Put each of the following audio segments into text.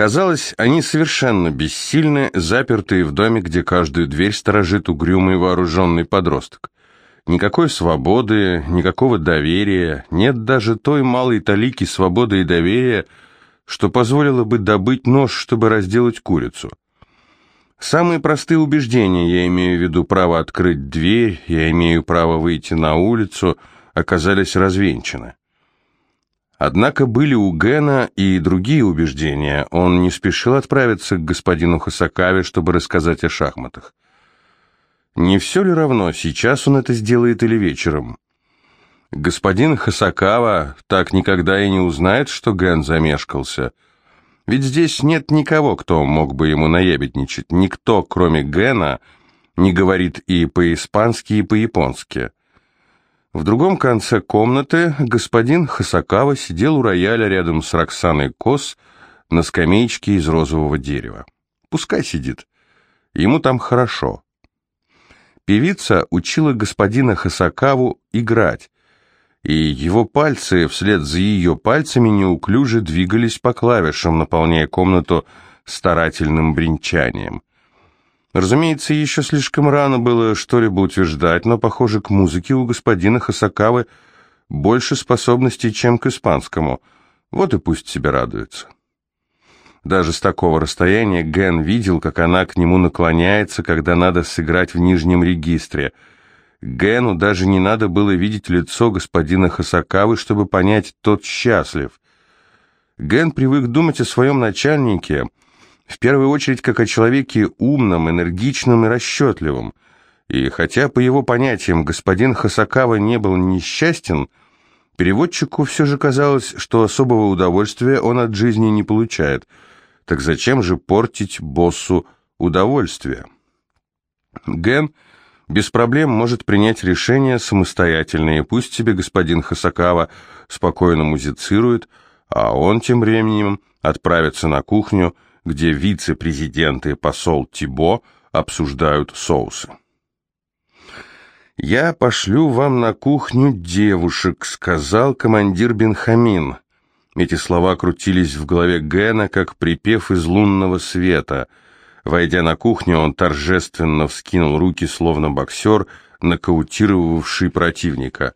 Казалось, они совершенно бессильны, запертые в доме, где каждую дверь сторожит угрюмый вооруженный подросток. Никакой свободы, никакого доверия, нет даже той малой талики свободы и доверия, что позволило бы добыть нож, чтобы разделать курицу. Самые простые убеждения, я имею в виду право открыть дверь, я имею право выйти на улицу, оказались развенчаны. Однако были у Гена и другие убеждения. Он не спешил отправиться к господину Хасакаве, чтобы рассказать о шахматах. Не все ли равно, сейчас он это сделает или вечером? Господин Хасакава так никогда и не узнает, что Ген замешкался. Ведь здесь нет никого, кто мог бы ему наябедничать. Никто, кроме Гена, не говорит и по-испански, и по-японски. В другом конце комнаты господин Хасакава сидел у рояля рядом с Роксаной Кос на скамеечке из розового дерева. Пускай сидит. Ему там хорошо. Певица учила господина Хасакаву играть, и его пальцы вслед за ее пальцами неуклюже двигались по клавишам, наполняя комнату старательным бренчанием. Разумеется, еще слишком рано было что-либо утверждать, но, похоже, к музыке у господина Хасакавы больше способностей, чем к испанскому. Вот и пусть себе радуется. Даже с такого расстояния Ген видел, как она к нему наклоняется, когда надо сыграть в нижнем регистре. Гену даже не надо было видеть лицо господина Хасакавы, чтобы понять, тот счастлив. Ген привык думать о своем начальнике — в первую очередь как о человеке умном, энергичном и расчетливом. И хотя по его понятиям господин Хасакава не был несчастен, переводчику все же казалось, что особого удовольствия он от жизни не получает. Так зачем же портить боссу удовольствие? Ген без проблем может принять решение самостоятельно, и пусть себе господин Хасакава спокойно музицирует, а он тем временем отправится на кухню, где вице-президент и посол Тибо обсуждают соусы. «Я пошлю вам на кухню девушек», — сказал командир Бенхамин. Эти слова крутились в голове Гэна, как припев из лунного света. Войдя на кухню, он торжественно вскинул руки, словно боксер, нокаутировавший противника.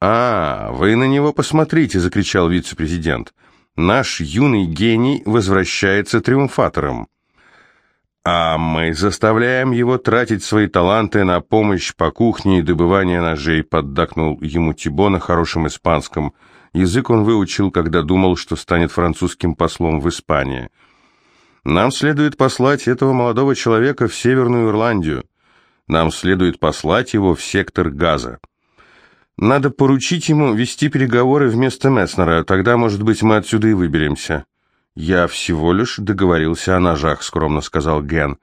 «А, вы на него посмотрите!» — закричал вице-президент. Наш юный гений возвращается триумфатором. А мы заставляем его тратить свои таланты на помощь по кухне и добывание ножей, поддакнул ему Тибо на хорошем испанском. Язык он выучил, когда думал, что станет французским послом в Испании. Нам следует послать этого молодого человека в Северную Ирландию. Нам следует послать его в сектор газа. Надо поручить ему вести переговоры вместо Месснера, тогда, может быть, мы отсюда и выберемся. Я всего лишь договорился о ножах, скромно сказал Ген.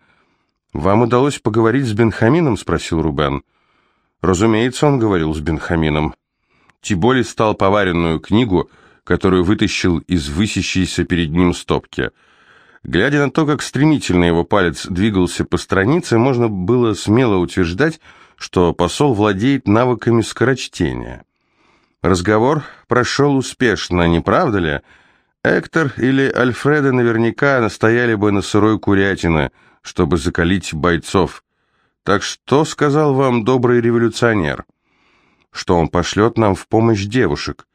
Вам удалось поговорить с Бенхамином, спросил Рубен. Разумеется, он говорил с Бенхамином. Тиболи стал поваренную книгу, которую вытащил из высящейся перед ним стопки. Глядя на то, как стремительно его палец двигался по странице, можно было смело утверждать, что посол владеет навыками скорочтения. Разговор прошел успешно, не правда ли? Эктор или Альфреда наверняка настояли бы на сырой курятине, чтобы закалить бойцов. Так что сказал вам добрый революционер? Что он пошлет нам в помощь девушек.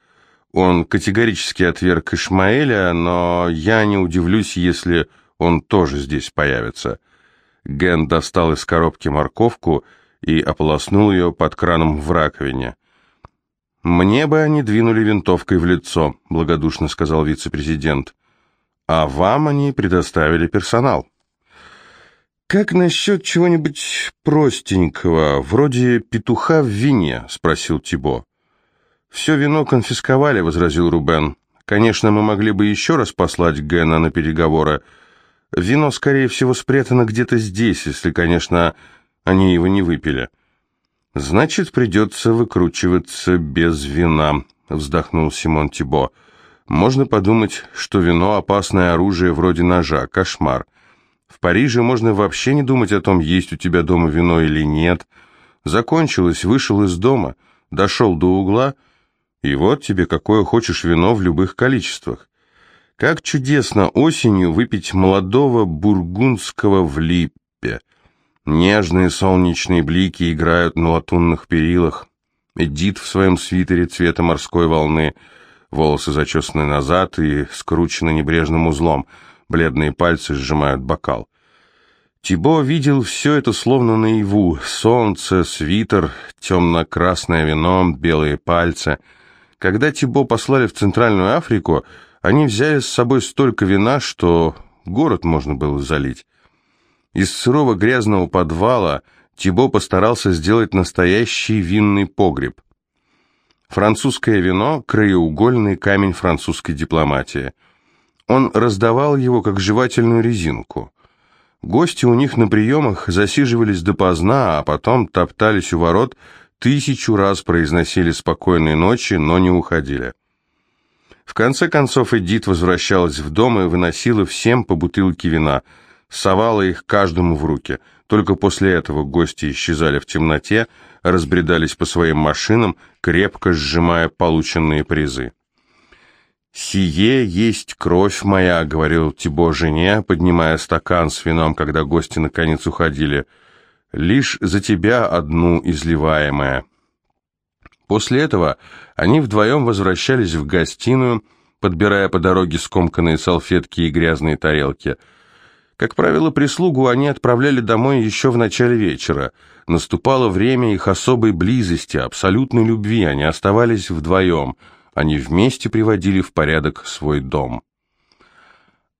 Он категорически отверг Ишмаэля, но я не удивлюсь, если он тоже здесь появится. Ген достал из коробки морковку и ополоснул ее под краном в раковине. «Мне бы они двинули винтовкой в лицо», — благодушно сказал вице-президент. «А вам они предоставили персонал». «Как насчет чего-нибудь простенького, вроде петуха в вине?» — спросил Тибо. «Все вино конфисковали», — возразил Рубен. «Конечно, мы могли бы еще раз послать Гена на переговоры. Вино, скорее всего, спрятано где-то здесь, если, конечно, они его не выпили. «Значит, придется выкручиваться без вина», — вздохнул Симон Тибо. «Можно подумать, что вино — опасное оружие вроде ножа. Кошмар. В Париже можно вообще не думать о том, есть у тебя дома вино или нет. Закончилось, вышел из дома, дошел до угла, и вот тебе какое хочешь вино в любых количествах. Как чудесно осенью выпить молодого бургундского в липпе. Нежные солнечные блики играют на латунных перилах. Эдит в своем свитере цвета морской волны, волосы зачесаны назад и скручены небрежным узлом, бледные пальцы сжимают бокал. Тибо видел все это словно наяву. Солнце, свитер, темно-красное вино, белые пальцы. Когда Тибо послали в Центральную Африку, они взяли с собой столько вина, что город можно было залить. Из сырого грязного подвала Тибо постарался сделать настоящий винный погреб. Французское вино – краеугольный камень французской дипломатии. Он раздавал его как жевательную резинку. Гости у них на приемах засиживались допоздна, а потом топтались у ворот, тысячу раз произносили спокойной ночи, но не уходили. В конце концов Эдит возвращалась в дом и выносила всем по бутылке вина, совала их каждому в руки. Только после этого гости исчезали в темноте, разбредались по своим машинам, крепко сжимая полученные призы. «Сие есть кровь моя», — говорил Тибо жене, поднимая стакан с вином, когда гости наконец уходили, — «лишь за тебя одну изливаемая». После этого они вдвоем возвращались в гостиную, подбирая по дороге скомканные салфетки и грязные тарелки. Как правило, прислугу они отправляли домой еще в начале вечера. Наступало время их особой близости, абсолютной любви, они оставались вдвоем. Они вместе приводили в порядок свой дом.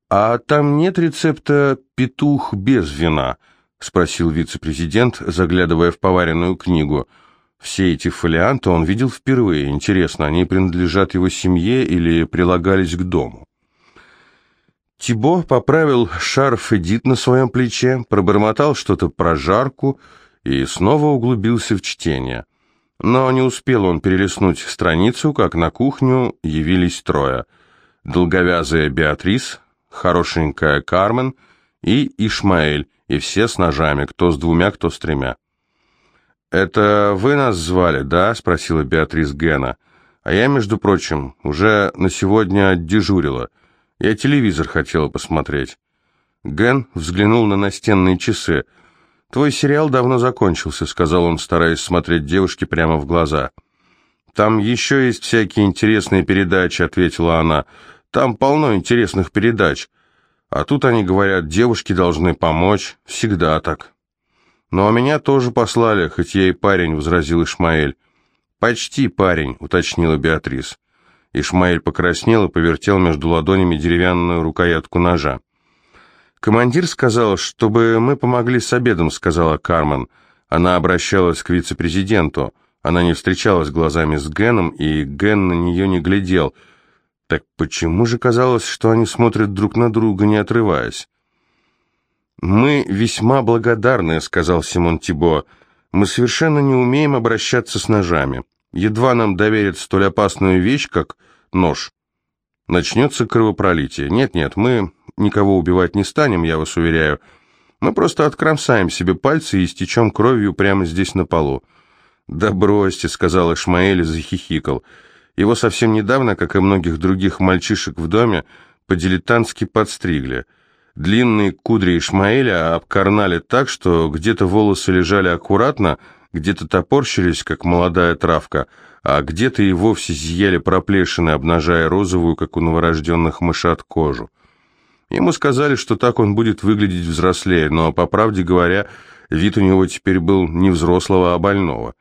«А там нет рецепта «петух без вина»?» — спросил вице-президент, заглядывая в поваренную книгу — все эти фолианты он видел впервые. Интересно, они принадлежат его семье или прилагались к дому? Тибо поправил шарф Эдит на своем плече, пробормотал что-то про жарку и снова углубился в чтение. Но не успел он перелистнуть страницу, как на кухню явились трое. Долговязая Беатрис, хорошенькая Кармен и Ишмаэль, и все с ножами, кто с двумя, кто с тремя. «Это вы нас звали, да?» — спросила Беатрис Гена. «А я, между прочим, уже на сегодня отдежурила. Я телевизор хотела посмотреть». Ген взглянул на настенные часы. «Твой сериал давно закончился», — сказал он, стараясь смотреть девушке прямо в глаза. «Там еще есть всякие интересные передачи», — ответила она. «Там полно интересных передач. А тут они говорят, девушки должны помочь. Всегда так». «Но меня тоже послали, хоть я и парень», — возразил Ишмаэль. «Почти парень», — уточнила Беатрис. Ишмаэль покраснел и повертел между ладонями деревянную рукоятку ножа. «Командир сказал, чтобы мы помогли с обедом», — сказала Кармен. Она обращалась к вице-президенту. Она не встречалась глазами с Геном, и Ген на нее не глядел. Так почему же казалось, что они смотрят друг на друга, не отрываясь? «Мы весьма благодарны», — сказал Симон Тибо. «Мы совершенно не умеем обращаться с ножами. Едва нам доверят столь опасную вещь, как нож. Начнется кровопролитие. Нет-нет, мы никого убивать не станем, я вас уверяю. Мы просто откромсаем себе пальцы и истечем кровью прямо здесь на полу». «Да бросьте», — сказал Ишмаэль и захихикал. Его совсем недавно, как и многих других мальчишек в доме, по-дилетантски подстригли — Длинные кудри Ишмаэля обкорнали так, что где-то волосы лежали аккуратно, где-то топорщились, как молодая травка, а где-то и вовсе зияли проплешины, обнажая розовую, как у новорожденных мышат, кожу. Ему сказали, что так он будет выглядеть взрослее, но, по правде говоря, вид у него теперь был не взрослого, а больного.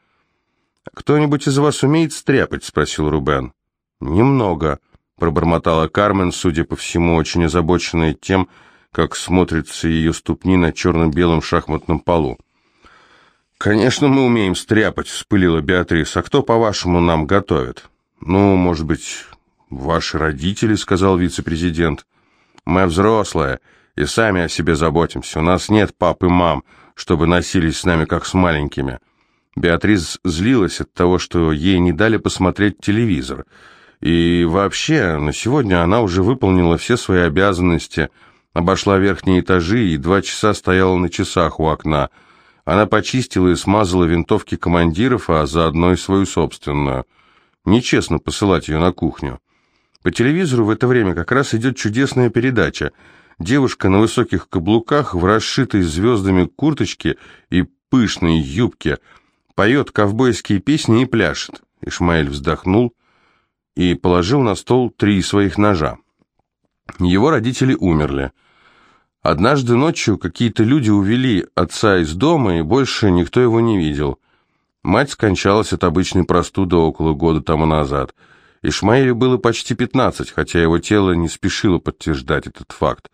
«Кто-нибудь из вас умеет стряпать?» — спросил Рубен. «Немного», — пробормотала Кармен, судя по всему, очень озабоченная тем, как смотрятся ее ступни на черно-белом шахматном полу. «Конечно, мы умеем стряпать», — вспылила Беатрис. «А кто, по-вашему, нам готовит?» «Ну, может быть, ваши родители», — сказал вице-президент. «Мы взрослые и сами о себе заботимся. У нас нет пап и мам, чтобы носились с нами, как с маленькими». Беатрис злилась от того, что ей не дали посмотреть телевизор. И вообще, на сегодня она уже выполнила все свои обязанности — обошла верхние этажи и два часа стояла на часах у окна. Она почистила и смазала винтовки командиров, а заодно и свою собственную. Нечестно посылать ее на кухню. По телевизору в это время как раз идет чудесная передача. Девушка на высоких каблуках в расшитой звездами курточке и пышной юбке поет ковбойские песни и пляшет. Ишмаэль вздохнул и положил на стол три своих ножа. Его родители умерли. Однажды ночью какие-то люди увели отца из дома, и больше никто его не видел. Мать скончалась от обычной простуды около года тому назад. Ишмаилю было почти 15, хотя его тело не спешило подтверждать этот факт.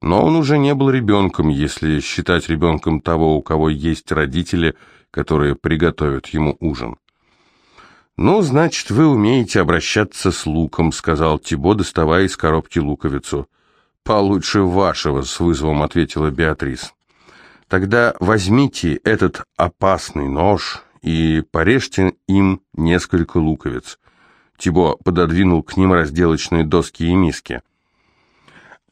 Но он уже не был ребенком, если считать ребенком того, у кого есть родители, которые приготовят ему ужин. «Ну, значит, вы умеете обращаться с луком», — сказал Тибо, доставая из коробки луковицу. «Получше вашего», — с вызовом ответила Беатрис. «Тогда возьмите этот опасный нож и порежьте им несколько луковиц». Тибо пододвинул к ним разделочные доски и миски.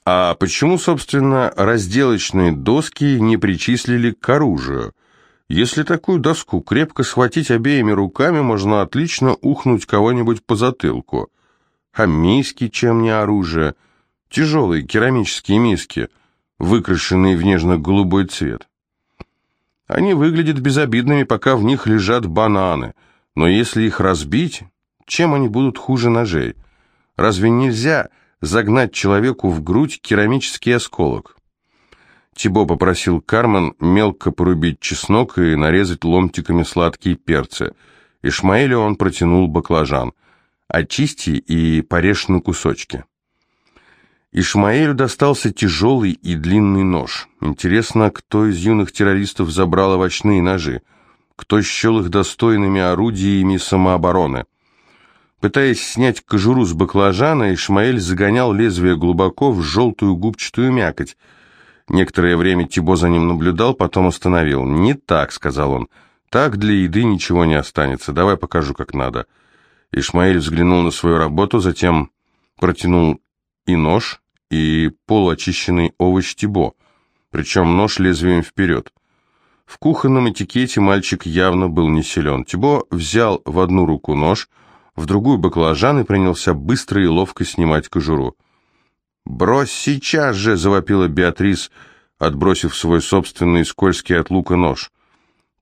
«А почему, собственно, разделочные доски не причислили к оружию?» Если такую доску крепко схватить обеими руками, можно отлично ухнуть кого-нибудь по затылку. А миски, чем не оружие? Тяжелые керамические миски, выкрашенные в нежно-голубой цвет. Они выглядят безобидными, пока в них лежат бананы, но если их разбить, чем они будут хуже ножей? Разве нельзя загнать человеку в грудь керамический осколок? Тибо попросил Кармен мелко порубить чеснок и нарезать ломтиками сладкие перцы. Ишмаэлю он протянул баклажан. «Очисти и порежь на кусочки». Ишмаэлю достался тяжелый и длинный нож. Интересно, кто из юных террористов забрал овощные ножи? Кто счел их достойными орудиями самообороны? Пытаясь снять кожуру с баклажана, Ишмаэль загонял лезвие глубоко в желтую губчатую мякоть, Некоторое время Тибо за ним наблюдал, потом остановил. «Не так», — сказал он. «Так для еды ничего не останется. Давай покажу, как надо». Ишмаэль взглянул на свою работу, затем протянул и нож, и полуочищенный овощ Тибо, причем нож лезвием вперед. В кухонном этикете мальчик явно был не силен. Тибо взял в одну руку нож, в другую баклажан и принялся быстро и ловко снимать кожуру. «Брось сейчас же!» — завопила Беатрис, отбросив свой собственный скользкий от лука нож.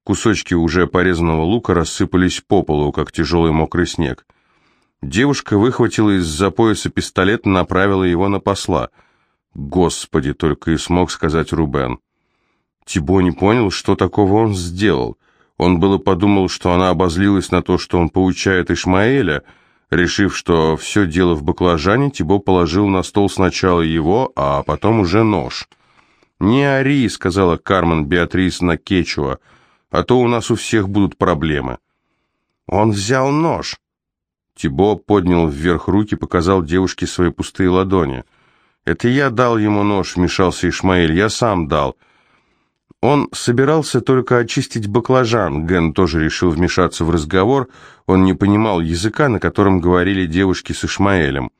Кусочки уже порезанного лука рассыпались по полу, как тяжелый мокрый снег. Девушка выхватила из-за пояса пистолет и направила его на посла. «Господи!» — только и смог сказать Рубен. Тибо не понял, что такого он сделал. Он было подумал, что она обозлилась на то, что он поучает Ишмаэля — Решив, что все дело в баклажане, Тибо положил на стол сначала его, а потом уже нож. «Не ори», — сказала Кармен Беатрис на Кечуа, — «а то у нас у всех будут проблемы». «Он взял нож». Тибо поднял вверх руки, показал девушке свои пустые ладони. «Это я дал ему нож», — вмешался Ишмаэль, — «я сам дал». Он собирался только очистить баклажан. Ген тоже решил вмешаться в разговор. Он не понимал языка, на котором говорили девушки с Ишмаэлем.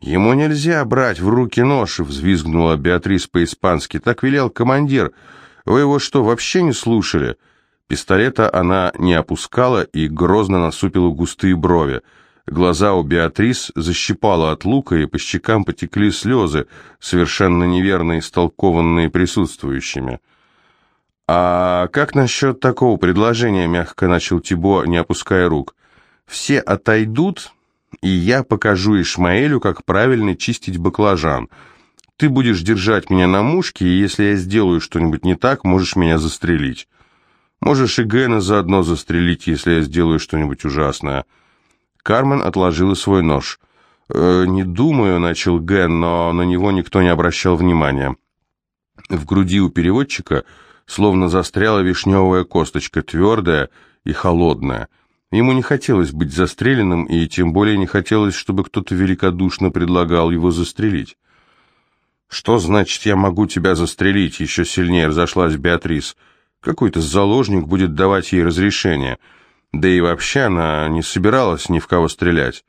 «Ему нельзя брать в руки нож», — взвизгнула Беатрис по-испански. «Так велел командир. Вы его что, вообще не слушали?» Пистолета она не опускала и грозно насупила густые брови. Глаза у Беатрис защипало от лука, и по щекам потекли слезы, совершенно неверно истолкованные присутствующими. «А как насчет такого предложения?» — мягко начал Тибо, не опуская рук. «Все отойдут, и я покажу Ишмаэлю, как правильно чистить баклажан. Ты будешь держать меня на мушке, и если я сделаю что-нибудь не так, можешь меня застрелить. Можешь и Гэна заодно застрелить, если я сделаю что-нибудь ужасное». Кармен отложила свой нож. «Э, «Не думаю», — начал Ген, но на него никто не обращал внимания. В груди у переводчика словно застряла вишневая косточка, твердая и холодная. Ему не хотелось быть застреленным, и тем более не хотелось, чтобы кто-то великодушно предлагал его застрелить. «Что значит, я могу тебя застрелить?» — еще сильнее разошлась Беатрис. «Какой-то заложник будет давать ей разрешение. Да и вообще она не собиралась ни в кого стрелять».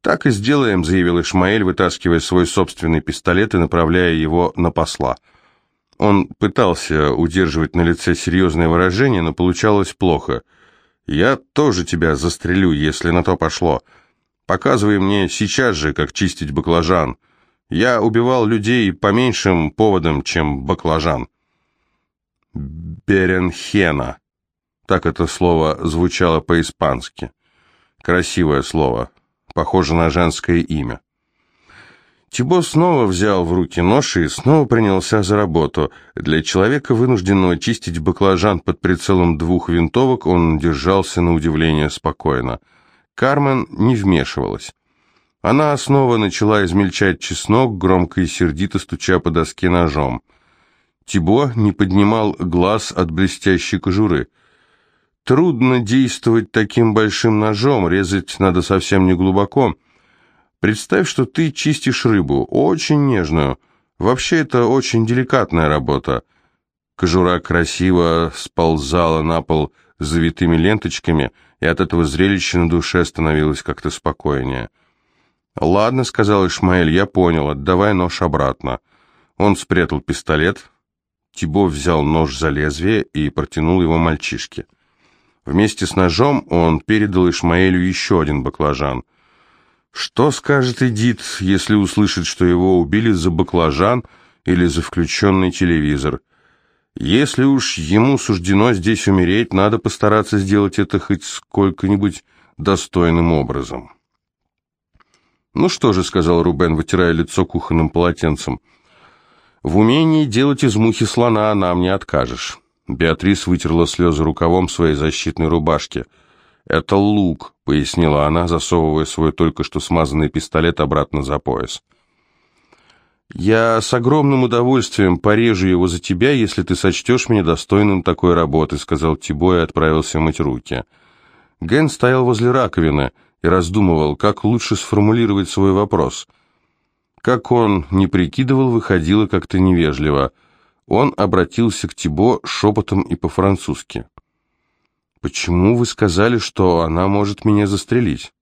«Так и сделаем», — заявил Ишмаэль, вытаскивая свой собственный пистолет и направляя его на посла. Он пытался удерживать на лице серьезное выражение, но получалось плохо. «Я тоже тебя застрелю, если на то пошло». Показывай мне сейчас же, как чистить баклажан. Я убивал людей по меньшим поводам, чем баклажан. Беренхена. Так это слово звучало по-испански. Красивое слово, похоже на женское имя. Тибо снова взял в руки нож и снова принялся за работу. Для человека, вынужденного чистить баклажан под прицелом двух винтовок, он держался на удивление спокойно. Кармен не вмешивалась. Она снова начала измельчать чеснок, громко и сердито стуча по доске ножом. Тибо не поднимал глаз от блестящей кожуры. Трудно действовать таким большим ножом, резать надо совсем не глубоко. Представь, что ты чистишь рыбу, очень нежную. Вообще это очень деликатная работа. Кожура красиво сползала на пол завитыми ленточками, и от этого зрелища на душе становилось как-то спокойнее. «Ладно», — сказал Ишмаэль, — «я понял, отдавай нож обратно». Он спрятал пистолет, Тибо взял нож за лезвие и протянул его мальчишке. Вместе с ножом он передал Ишмаэлю еще один баклажан. Что скажет Эдит, если услышит, что его убили за баклажан или за включенный телевизор? Если уж ему суждено здесь умереть, надо постараться сделать это хоть сколько-нибудь достойным образом. «Ну что же», — сказал Рубен, вытирая лицо кухонным полотенцем, — в умении делать из мухи слона нам не откажешь. Беатрис вытерла слезы рукавом своей защитной рубашки. «Это лук», — пояснила она, засовывая свой только что смазанный пистолет обратно за пояс. «Я с огромным удовольствием порежу его за тебя, если ты сочтешь меня достойным такой работы», — сказал Тибо и отправился мыть руки. Ген стоял возле раковины и раздумывал, как лучше сформулировать свой вопрос — как он не прикидывал, выходило как-то невежливо. Он обратился к Тибо шепотом и по-французски. «Почему вы сказали, что она может меня застрелить?»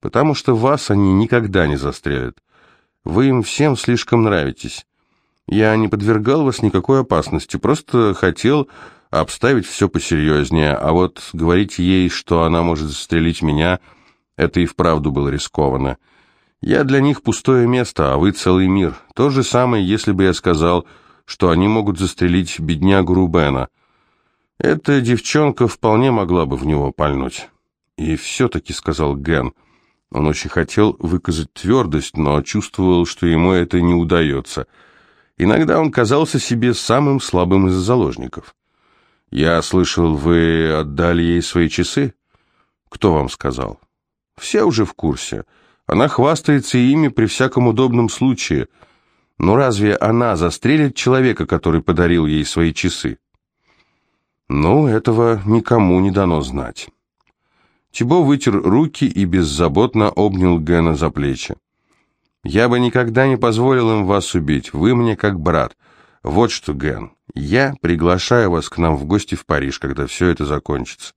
«Потому что вас они никогда не застрелят. Вы им всем слишком нравитесь. Я не подвергал вас никакой опасности, просто хотел обставить все посерьезнее, а вот говорить ей, что она может застрелить меня, это и вправду было рискованно». Я для них пустое место, а вы целый мир. То же самое, если бы я сказал, что они могут застрелить беднягу Рубена. Эта девчонка вполне могла бы в него пальнуть. И все-таки, сказал Ген, он очень хотел выказать твердость, но чувствовал, что ему это не удается. Иногда он казался себе самым слабым из заложников. «Я слышал, вы отдали ей свои часы?» «Кто вам сказал?» «Все уже в курсе». Она хвастается ими при всяком удобном случае. Но разве она застрелит человека, который подарил ей свои часы? Ну, этого никому не дано знать. Тибо вытер руки и беззаботно обнял Гена за плечи. «Я бы никогда не позволил им вас убить, вы мне как брат. Вот что, Ген, я приглашаю вас к нам в гости в Париж, когда все это закончится.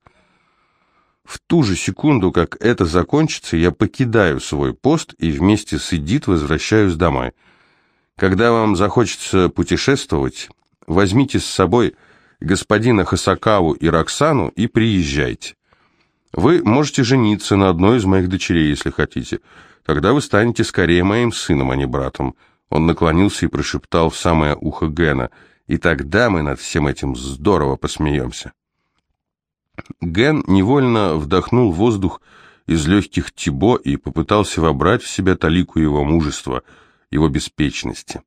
В ту же секунду, как это закончится, я покидаю свой пост и вместе с Эдит возвращаюсь домой. Когда вам захочется путешествовать, возьмите с собой господина Хасакаву и Роксану и приезжайте. Вы можете жениться на одной из моих дочерей, если хотите. Тогда вы станете скорее моим сыном, а не братом. Он наклонился и прошептал в самое ухо Гена. И тогда мы над всем этим здорово посмеемся. Ген невольно вдохнул воздух из легких Тибо и попытался вобрать в себя талику его мужества, его беспечности.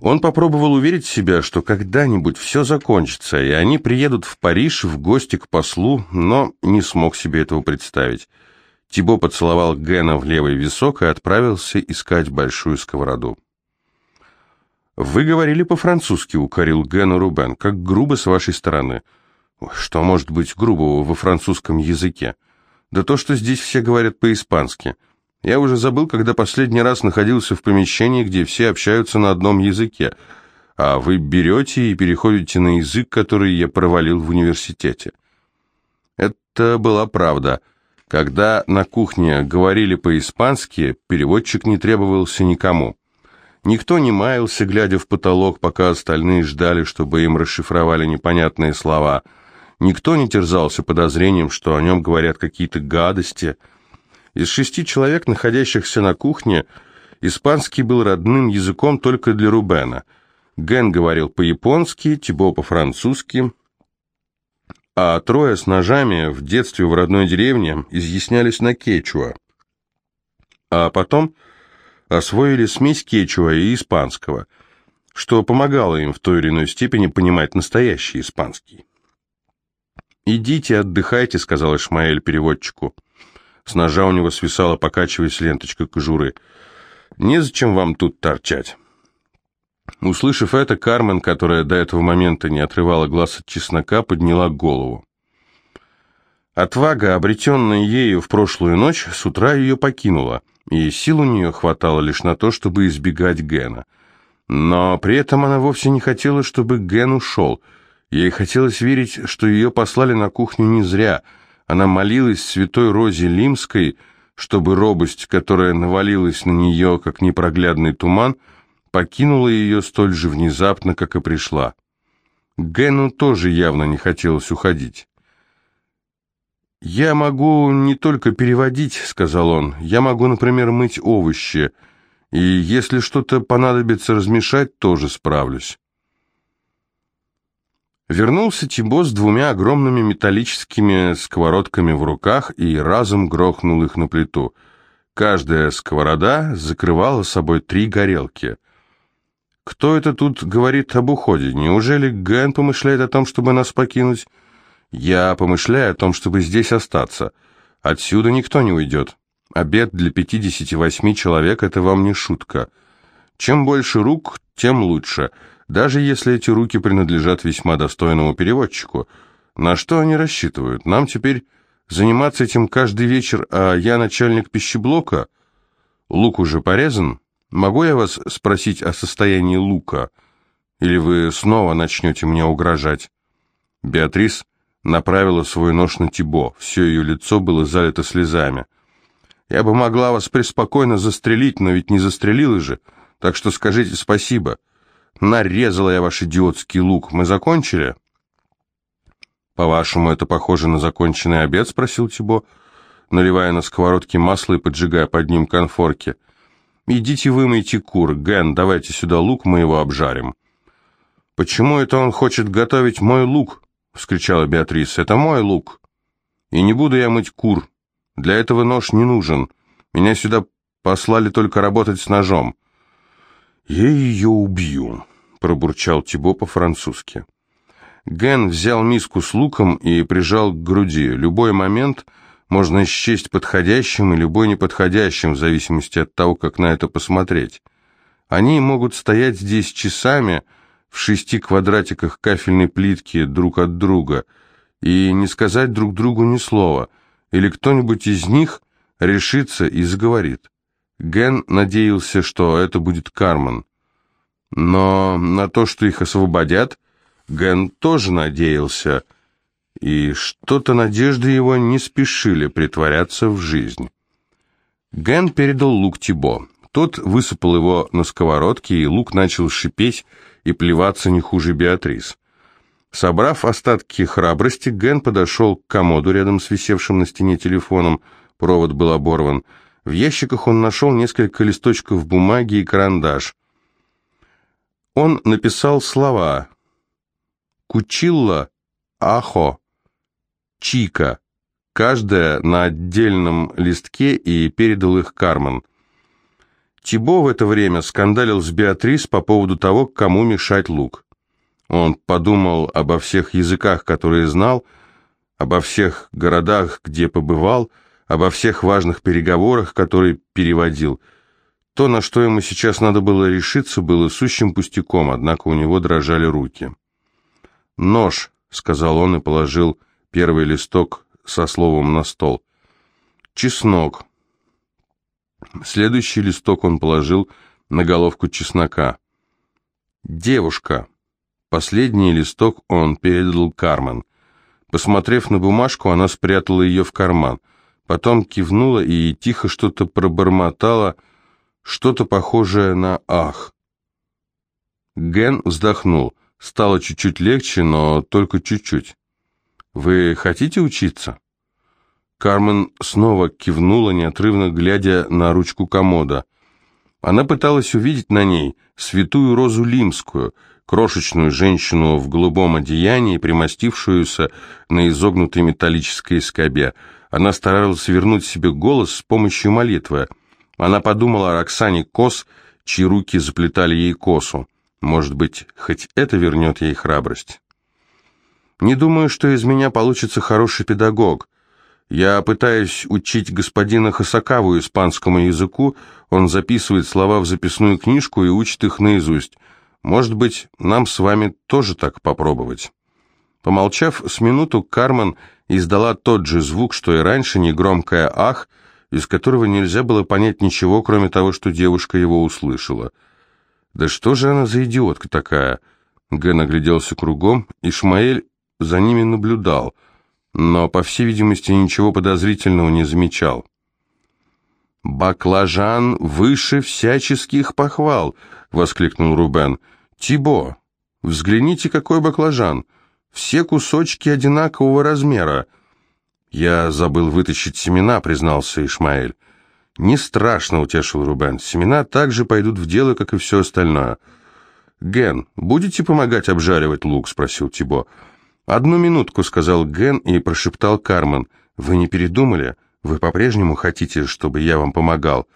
Он попробовал уверить себя, что когда-нибудь все закончится, и они приедут в Париж в гости к послу, но не смог себе этого представить. Тибо поцеловал Гена в левый висок и отправился искать большую сковороду. «Вы говорили по-французски», — укорил Гена Рубен, — «как грубо с вашей стороны». Что может быть грубого во французском языке? Да то, что здесь все говорят по-испански. Я уже забыл, когда последний раз находился в помещении, где все общаются на одном языке, а вы берете и переходите на язык, который я провалил в университете. Это была правда. Когда на кухне говорили по-испански, переводчик не требовался никому. Никто не маялся, глядя в потолок, пока остальные ждали, чтобы им расшифровали непонятные слова – Никто не терзался подозрением, что о нем говорят какие-то гадости. Из шести человек, находящихся на кухне, испанский был родным языком только для Рубена. Ген говорил по-японски, Тибо по-французски, а трое с ножами в детстве в родной деревне изъяснялись на кечуа. А потом освоили смесь кечуа и испанского, что помогало им в той или иной степени понимать настоящий испанский. «Идите, отдыхайте», — сказал Ишмаэль переводчику. С ножа у него свисала, покачиваясь ленточка кожуры. «Незачем вам тут торчать». Услышав это, Кармен, которая до этого момента не отрывала глаз от чеснока, подняла голову. Отвага, обретенная ею в прошлую ночь, с утра ее покинула, и сил у нее хватало лишь на то, чтобы избегать Гена. Но при этом она вовсе не хотела, чтобы Ген ушел. Ей хотелось верить, что ее послали на кухню не зря. Она молилась святой Розе Лимской, чтобы робость, которая навалилась на нее, как непроглядный туман, — покинула ее столь же внезапно, как и пришла. Гену тоже явно не хотелось уходить. «Я могу не только переводить», — сказал он, — «я могу, например, мыть овощи, и если что-то понадобится размешать, тоже справлюсь». Вернулся Тибо с двумя огромными металлическими сковородками в руках и разом грохнул их на плиту. Каждая сковорода закрывала собой три горелки — кто это тут говорит об уходе? Неужели Ген помышляет о том, чтобы нас покинуть? Я помышляю о том, чтобы здесь остаться. Отсюда никто не уйдет. Обед для 58 человек — это вам не шутка. Чем больше рук, тем лучше, даже если эти руки принадлежат весьма достойному переводчику. На что они рассчитывают? Нам теперь заниматься этим каждый вечер, а я начальник пищеблока? Лук уже порезан?» Могу я вас спросить о состоянии Лука? Или вы снова начнете мне угрожать?» Беатрис направила свой нож на Тибо. Все ее лицо было залито слезами. «Я бы могла вас преспокойно застрелить, но ведь не застрелила же, так что скажите спасибо. Нарезала я ваш идиотский лук. Мы закончили?» «По-вашему, это похоже на законченный обед?» — спросил Тибо, наливая на сковородке масло и поджигая под ним конфорки. — «Идите вымойте кур. Ген, давайте сюда лук, мы его обжарим». «Почему это он хочет готовить мой лук?» — вскричала Беатрис. «Это мой лук. И не буду я мыть кур. Для этого нож не нужен. Меня сюда послали только работать с ножом». «Я ее убью», — пробурчал Тибо по-французски. Ген взял миску с луком и прижал к груди. Любой момент можно счесть подходящим и любой неподходящим, в зависимости от того, как на это посмотреть. Они могут стоять здесь часами в шести квадратиках кафельной плитки друг от друга и не сказать друг другу ни слова, или кто-нибудь из них решится и заговорит. Ген надеялся, что это будет Кармен. Но на то, что их освободят, Ген тоже надеялся – и что-то надежды его не спешили притворяться в жизнь. Ген передал лук Тибо. Тот высыпал его на сковородке, и лук начал шипеть и плеваться не хуже Беатрис. Собрав остатки храбрости, Ген подошел к комоду рядом с висевшим на стене телефоном, провод был оборван. В ящиках он нашел несколько листочков бумаги и карандаш. Он написал слова «Кучилла Ахо Чика, каждая на отдельном листке, и передал их Кармен. Тибо в это время скандалил с Беатрис по поводу того, кому мешать лук. Он подумал обо всех языках, которые знал, обо всех городах, где побывал, обо всех важных переговорах, которые переводил. То, на что ему сейчас надо было решиться, было сущим пустяком, однако у него дрожали руки. «Нож», — сказал он и положил Первый листок со словом на стол. Чеснок. Следующий листок он положил на головку чеснока. Девушка. Последний листок он передал Кармен. Посмотрев на бумажку, она спрятала ее в карман. Потом кивнула и тихо что-то пробормотала, что-то похожее на «ах». Ген вздохнул. Стало чуть-чуть легче, но только чуть-чуть. Вы хотите учиться? Кармен снова кивнула, неотрывно глядя на ручку комода. Она пыталась увидеть на ней святую Розу Лимскую, крошечную женщину в голубом одеянии, примостившуюся на изогнутой металлической скобе. Она старалась вернуть себе голос с помощью молитвы. Она подумала о Роксане Кос, чьи руки заплетали ей косу. Может быть, хоть это вернет ей храбрость. «Не думаю, что из меня получится хороший педагог. Я пытаюсь учить господина Хасакаву испанскому языку, он записывает слова в записную книжку и учит их наизусть. Может быть, нам с вами тоже так попробовать?» Помолчав с минуту, Кармен издала тот же звук, что и раньше, негромкое «ах», из которого нельзя было понять ничего, кроме того, что девушка его услышала. «Да что же она за идиотка такая?» Ген огляделся кругом, Ишмаэль за ними наблюдал, но, по всей видимости, ничего подозрительного не замечал. «Баклажан выше всяческих похвал!» — воскликнул Рубен. «Тибо, взгляните, какой баклажан! Все кусочки одинакового размера!» «Я забыл вытащить семена», — признался Ишмаэль. «Не страшно», — утешил Рубен. «Семена также пойдут в дело, как и все остальное». «Ген, будете помогать обжаривать лук?» — спросил Тибо. «Одну минутку», — сказал Ген и прошептал Кармен. «Вы не передумали? Вы по-прежнему хотите, чтобы я вам помогал?»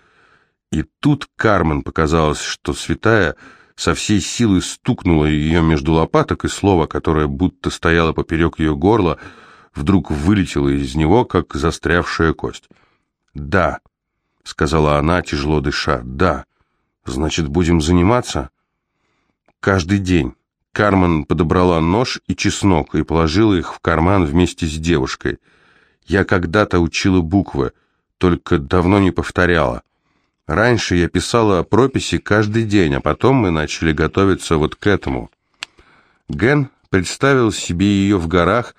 И тут Кармен показалось, что святая со всей силы стукнула ее между лопаток, и слово, которое будто стояло поперек ее горла, вдруг вылетело из него, как застрявшая кость. «Да», — сказала она, тяжело дыша, — «да. Значит, будем заниматься?» «Каждый день». Кармен подобрала нож и чеснок и положила их в карман вместе с девушкой. «Я когда-то учила буквы, только давно не повторяла. Раньше я писала прописи каждый день, а потом мы начали готовиться вот к этому. Ген представил себе ее в горах,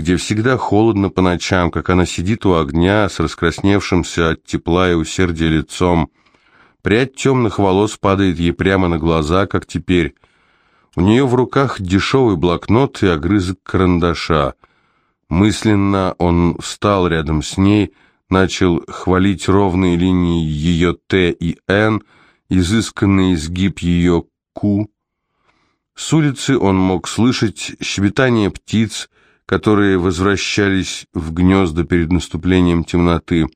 где всегда холодно по ночам, как она сидит у огня с раскрасневшимся от тепла и усердия лицом. Прядь темных волос падает ей прямо на глаза, как теперь. У нее в руках дешевый блокнот и огрызок карандаша. Мысленно он встал рядом с ней, начал хвалить ровные линии ее Т и Н, изысканный изгиб ее Q. С улицы он мог слышать щебетание птиц, которые возвращались в гнезда перед наступлением темноты.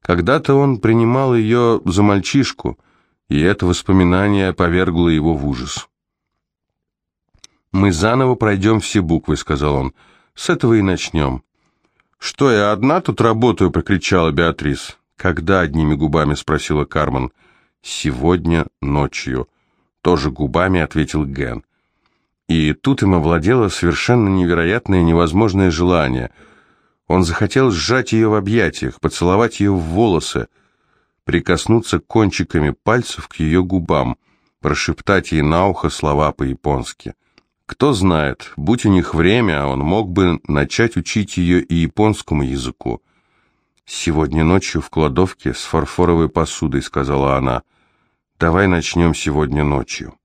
Когда-то он принимал ее за мальчишку, и это воспоминание повергло его в ужас. «Мы заново пройдем все буквы», — сказал он. «С этого и начнем». «Что, я одна тут работаю?» — прокричала Беатрис. «Когда?» — одними губами спросила Кармен. «Сегодня ночью». Тоже губами ответил Ген. И тут им овладело совершенно невероятное невозможное желание. Он захотел сжать ее в объятиях, поцеловать ее в волосы, прикоснуться кончиками пальцев к ее губам, прошептать ей на ухо слова по-японски. Кто знает, будь у них время, он мог бы начать учить ее и японскому языку. «Сегодня ночью в кладовке с фарфоровой посудой», — сказала она. «Давай начнем сегодня ночью».